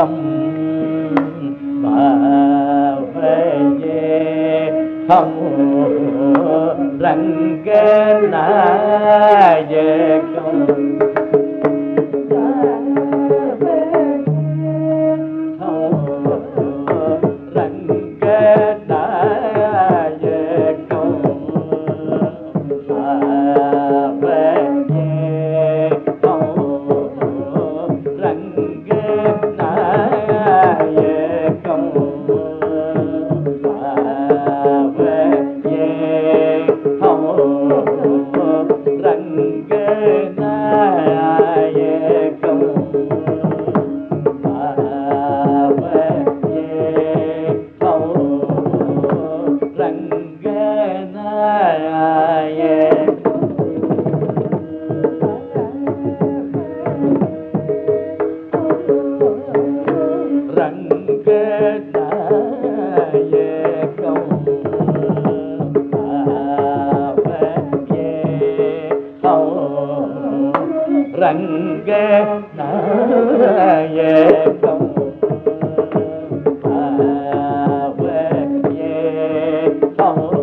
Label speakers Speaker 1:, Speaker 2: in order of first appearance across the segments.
Speaker 1: ông bà về về không lặng cái nào. Oh.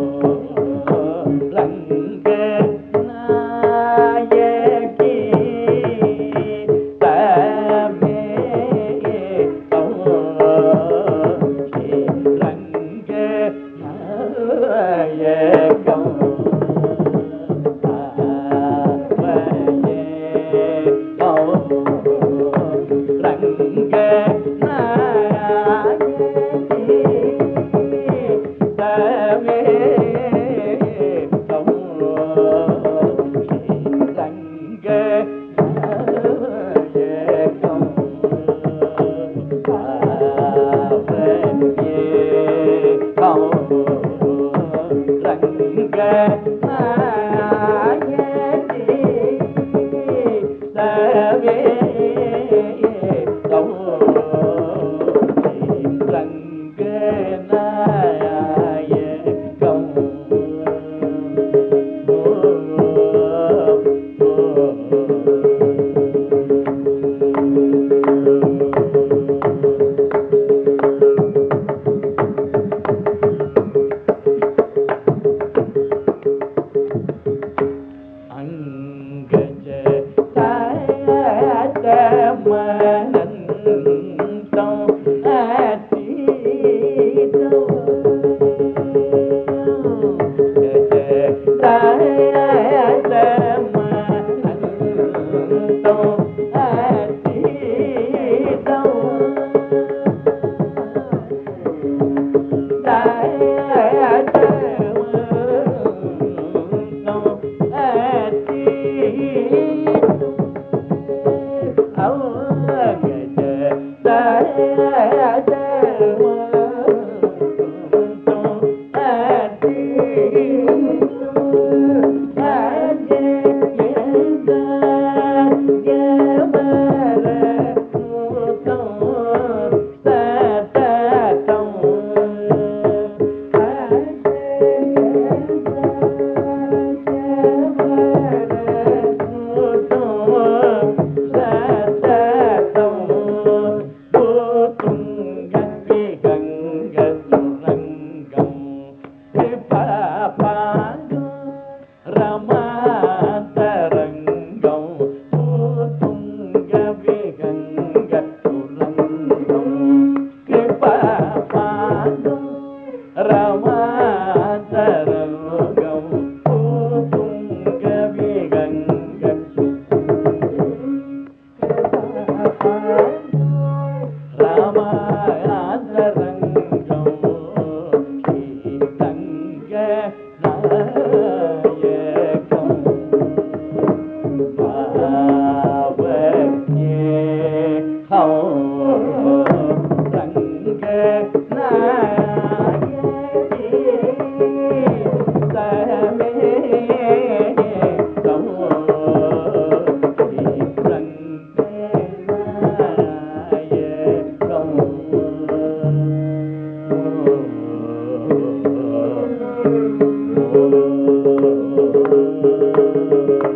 Speaker 1: Rama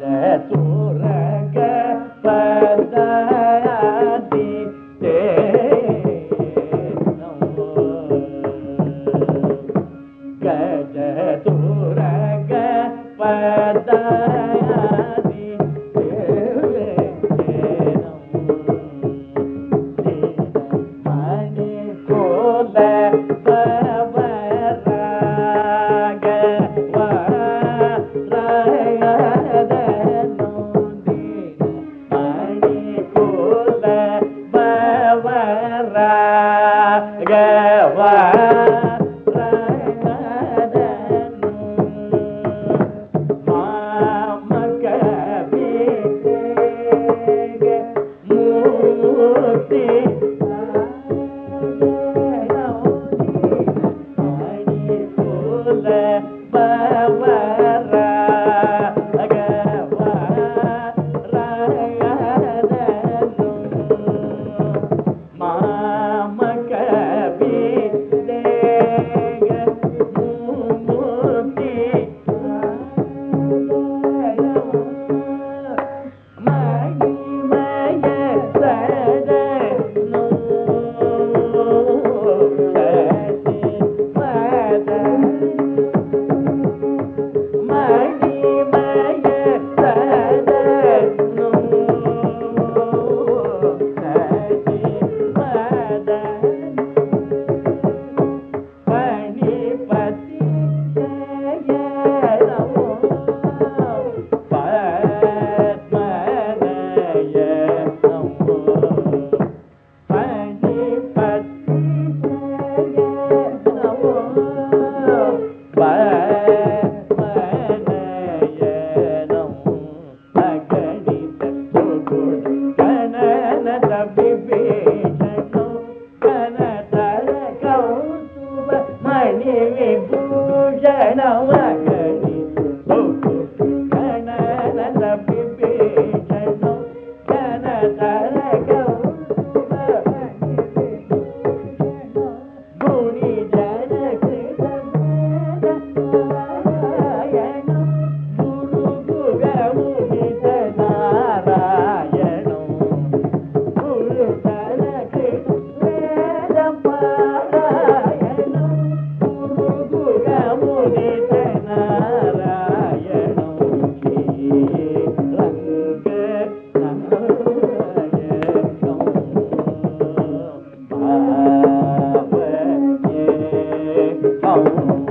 Speaker 1: 在做人个笨蛋。thank you